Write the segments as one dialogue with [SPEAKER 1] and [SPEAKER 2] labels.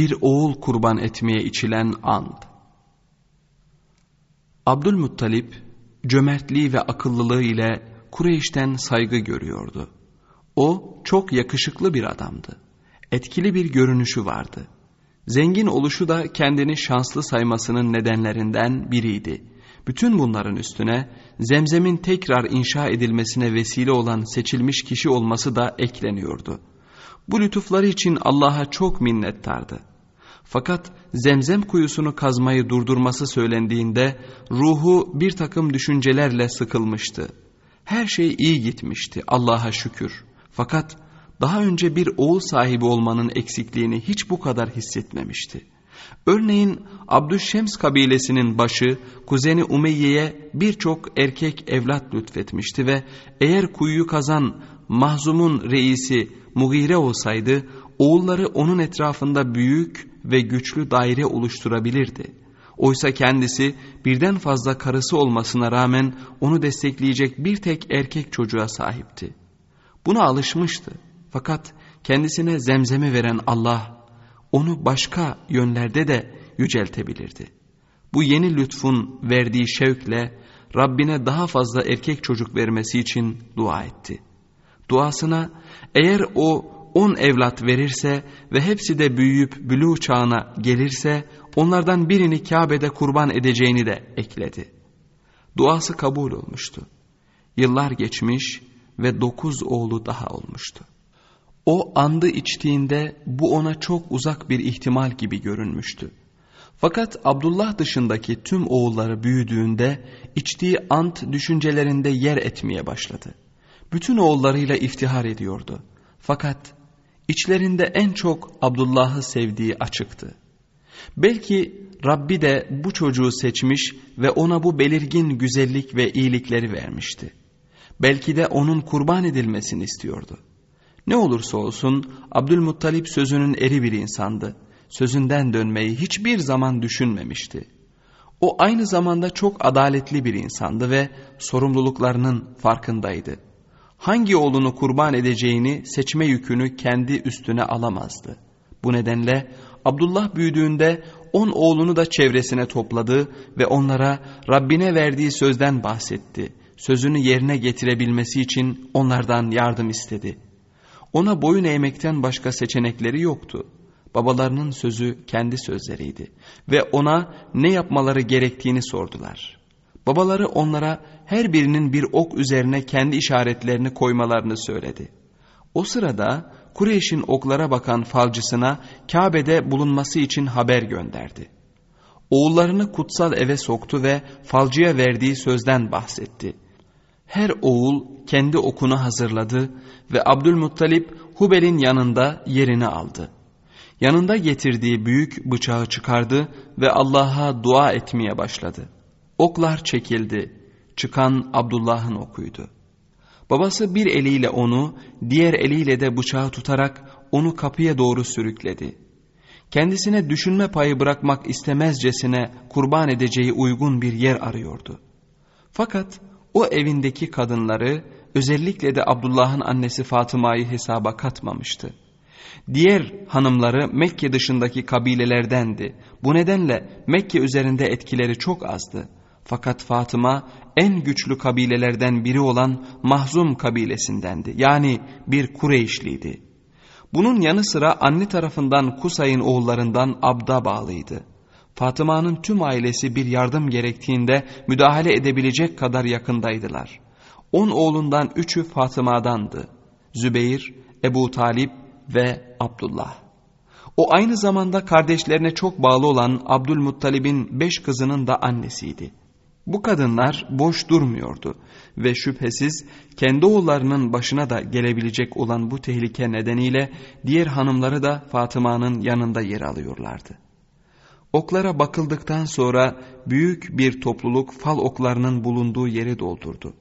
[SPEAKER 1] Bir oğul kurban etmeye içilen ant. Abdülmuttalip cömertliği ve akıllılığı ile Kureyş'ten saygı görüyordu. O çok yakışıklı bir adamdı. Etkili bir görünüşü vardı. Zengin oluşu da kendini şanslı saymasının nedenlerinden biriydi. Bütün bunların üstüne zemzemin tekrar inşa edilmesine vesile olan seçilmiş kişi olması da ekleniyordu. Bu lütufları için Allah'a çok minnettardı. Fakat zemzem kuyusunu kazmayı durdurması söylendiğinde ruhu bir takım düşüncelerle sıkılmıştı. Her şey iyi gitmişti Allah'a şükür. Fakat daha önce bir oğul sahibi olmanın eksikliğini hiç bu kadar hissetmemişti. Örneğin Abdüşşems kabilesinin başı kuzeni Umeyye'ye birçok erkek evlat lütfetmişti ve eğer kuyuyu kazan Mahzum'un reisi Mugire olsaydı oğulları onun etrafında büyük ve güçlü daire oluşturabilirdi. Oysa kendisi birden fazla karısı olmasına rağmen onu destekleyecek bir tek erkek çocuğa sahipti. Buna alışmıştı. Fakat kendisine zemzemi veren Allah onu başka yönlerde de yüceltebilirdi. Bu yeni lütfun verdiği şevkle Rabbine daha fazla erkek çocuk vermesi için dua etti. Duasına eğer o on evlat verirse ve hepsi de büyüyüp bülü çağına gelirse onlardan birini Kabe'de kurban edeceğini de ekledi. Duası kabul olmuştu. Yıllar geçmiş ve dokuz oğlu daha olmuştu. O andı içtiğinde bu ona çok uzak bir ihtimal gibi görünmüştü. Fakat Abdullah dışındaki tüm oğulları büyüdüğünde içtiği ant düşüncelerinde yer etmeye başladı. Bütün oğullarıyla iftihar ediyordu. Fakat içlerinde en çok Abdullah'ı sevdiği açıktı. Belki Rabbi de bu çocuğu seçmiş ve ona bu belirgin güzellik ve iyilikleri vermişti. Belki de onun kurban edilmesini istiyordu. Ne olursa olsun Abdülmuttalip sözünün eri bir insandı. Sözünden dönmeyi hiçbir zaman düşünmemişti. O aynı zamanda çok adaletli bir insandı ve sorumluluklarının farkındaydı. Hangi oğlunu kurban edeceğini seçme yükünü kendi üstüne alamazdı. Bu nedenle Abdullah büyüdüğünde on oğlunu da çevresine topladı ve onlara Rabbine verdiği sözden bahsetti. Sözünü yerine getirebilmesi için onlardan yardım istedi. Ona boyun eğmekten başka seçenekleri yoktu. Babalarının sözü kendi sözleriydi ve ona ne yapmaları gerektiğini sordular. Babaları onlara her birinin bir ok üzerine kendi işaretlerini koymalarını söyledi. O sırada Kureyş'in oklara bakan falcısına Kabe'de bulunması için haber gönderdi. Oğullarını kutsal eve soktu ve falcıya verdiği sözden bahsetti. Her oğul kendi okunu hazırladı ve Abdülmuttalip Hubel'in yanında yerini aldı. Yanında getirdiği büyük bıçağı çıkardı ve Allah'a dua etmeye başladı. Oklar çekildi. Çıkan Abdullah'ın okuydu. Babası bir eliyle onu, diğer eliyle de bıçağı tutarak onu kapıya doğru sürükledi. Kendisine düşünme payı bırakmak istemezcesine kurban edeceği uygun bir yer arıyordu. Fakat o evindeki kadınları özellikle de Abdullah'ın annesi Fatıma'yı hesaba katmamıştı. Diğer hanımları Mekke dışındaki kabilelerdendi. Bu nedenle Mekke üzerinde etkileri çok azdı. Fakat Fatıma en güçlü kabilelerden biri olan Mahzum kabilesindendi. Yani bir Kureyşliydi. Bunun yanı sıra anne tarafından Kusay'ın oğullarından Abd'a bağlıydı. Fatıma'nın tüm ailesi bir yardım gerektiğinde müdahale edebilecek kadar yakındaydılar. On oğlundan üçü Fatıma'dandı. Zübeyir, Ebu Talip ve Abdullah. O aynı zamanda kardeşlerine çok bağlı olan Abdülmuttalib'in beş kızının da annesiydi. Bu kadınlar boş durmuyordu ve şüphesiz kendi oğullarının başına da gelebilecek olan bu tehlike nedeniyle diğer hanımları da Fatıma'nın yanında yer alıyorlardı. Oklara bakıldıktan sonra büyük bir topluluk fal oklarının bulunduğu yeri doldurdu.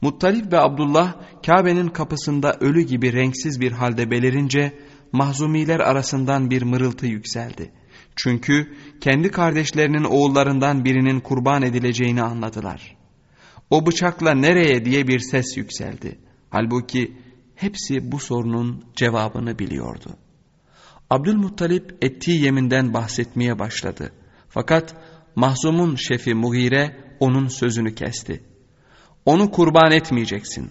[SPEAKER 1] Muttalip ve Abdullah Kabe'nin kapısında ölü gibi renksiz bir halde belirince mahzumiler arasından bir mırıltı yükseldi. Çünkü kendi kardeşlerinin oğullarından birinin kurban edileceğini anladılar. O bıçakla nereye diye bir ses yükseldi. Halbuki hepsi bu sorunun cevabını biliyordu. Abdülmuttalip ettiği yeminden bahsetmeye başladı. Fakat Mahzum'un şefi Mughire onun sözünü kesti. Onu kurban etmeyeceksin.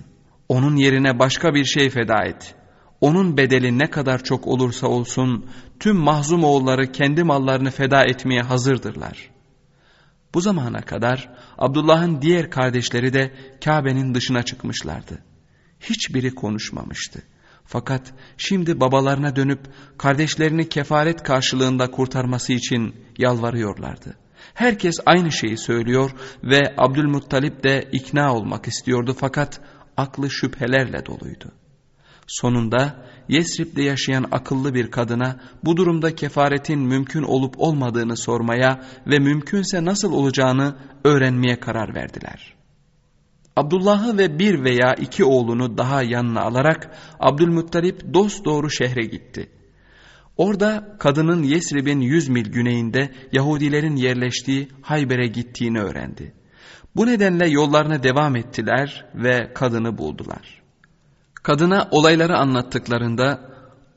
[SPEAKER 1] Onun yerine başka bir şey feda et. Onun bedeli ne kadar çok olursa olsun tüm mahzum oğulları kendi mallarını feda etmeye hazırdırlar. Bu zamana kadar Abdullah'ın diğer kardeşleri de Kabe'nin dışına çıkmışlardı. Hiçbiri konuşmamıştı. Fakat şimdi babalarına dönüp kardeşlerini kefaret karşılığında kurtarması için yalvarıyorlardı. Herkes aynı şeyi söylüyor ve Abdülmuttalip de ikna olmak istiyordu fakat aklı şüphelerle doluydu. Sonunda Yesrib'de yaşayan akıllı bir kadına bu durumda kefaretin mümkün olup olmadığını sormaya ve mümkünse nasıl olacağını öğrenmeye karar verdiler. Abdullah'ı ve bir veya iki oğlunu daha yanına alarak Abdülmuttalip doğru şehre gitti. Orada kadının Yesrib'in yüz mil güneyinde Yahudilerin yerleştiği Hayber'e gittiğini öğrendi. Bu nedenle yollarına devam ettiler ve kadını buldular. Kadına olayları anlattıklarında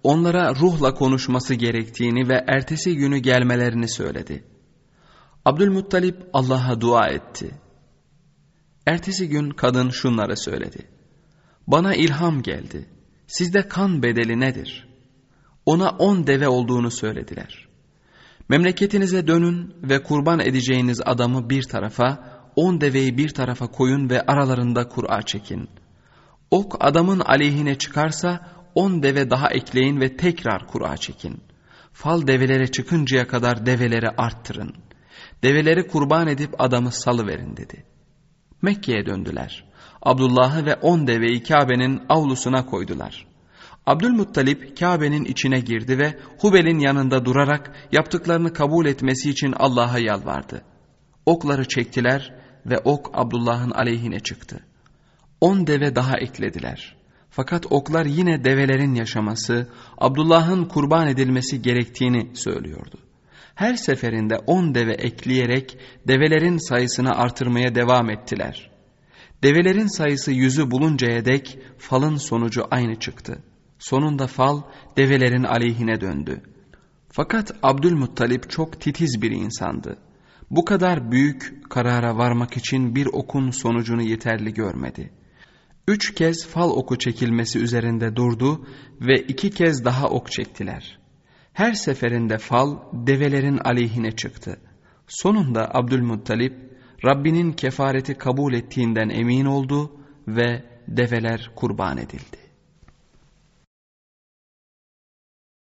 [SPEAKER 1] onlara ruhla konuşması gerektiğini ve ertesi günü gelmelerini söyledi. Abdülmuttalip Allah'a dua etti. Ertesi gün kadın şunları söyledi. Bana ilham geldi. Sizde kan bedeli nedir? Ona on deve olduğunu söylediler. Memleketinize dönün ve kurban edeceğiniz adamı bir tarafa, on deveyi bir tarafa koyun ve aralarında Kur'a çekin. Ok adamın aleyhine çıkarsa on deve daha ekleyin ve tekrar Kur'a çekin. Fal develere çıkıncaya kadar develeri arttırın. Develeri kurban edip adamı salıverin dedi. Mekke'ye döndüler. Abdullah'ı ve on deveyi Kabe'nin avlusuna koydular. Abdülmuttalip Kabe'nin içine girdi ve Hubel'in yanında durarak yaptıklarını kabul etmesi için Allah'a yalvardı. Okları çektiler ve ok Abdullah'ın aleyhine çıktı. On deve daha eklediler. Fakat oklar yine develerin yaşaması, Abdullah'ın kurban edilmesi gerektiğini söylüyordu. Her seferinde on deve ekleyerek develerin sayısını artırmaya devam ettiler. Develerin sayısı yüzü buluncaya dek falın sonucu aynı çıktı. Sonunda fal develerin aleyhine döndü. Fakat Abdülmuttalip çok titiz bir insandı. Bu kadar büyük karara varmak için bir okun sonucunu yeterli görmedi. Üç kez fal oku çekilmesi üzerinde durdu ve iki kez daha ok çektiler. Her seferinde fal develerin aleyhine çıktı. Sonunda Abdülmuttalip Rabbinin kefareti kabul ettiğinden emin oldu ve develer kurban edildi.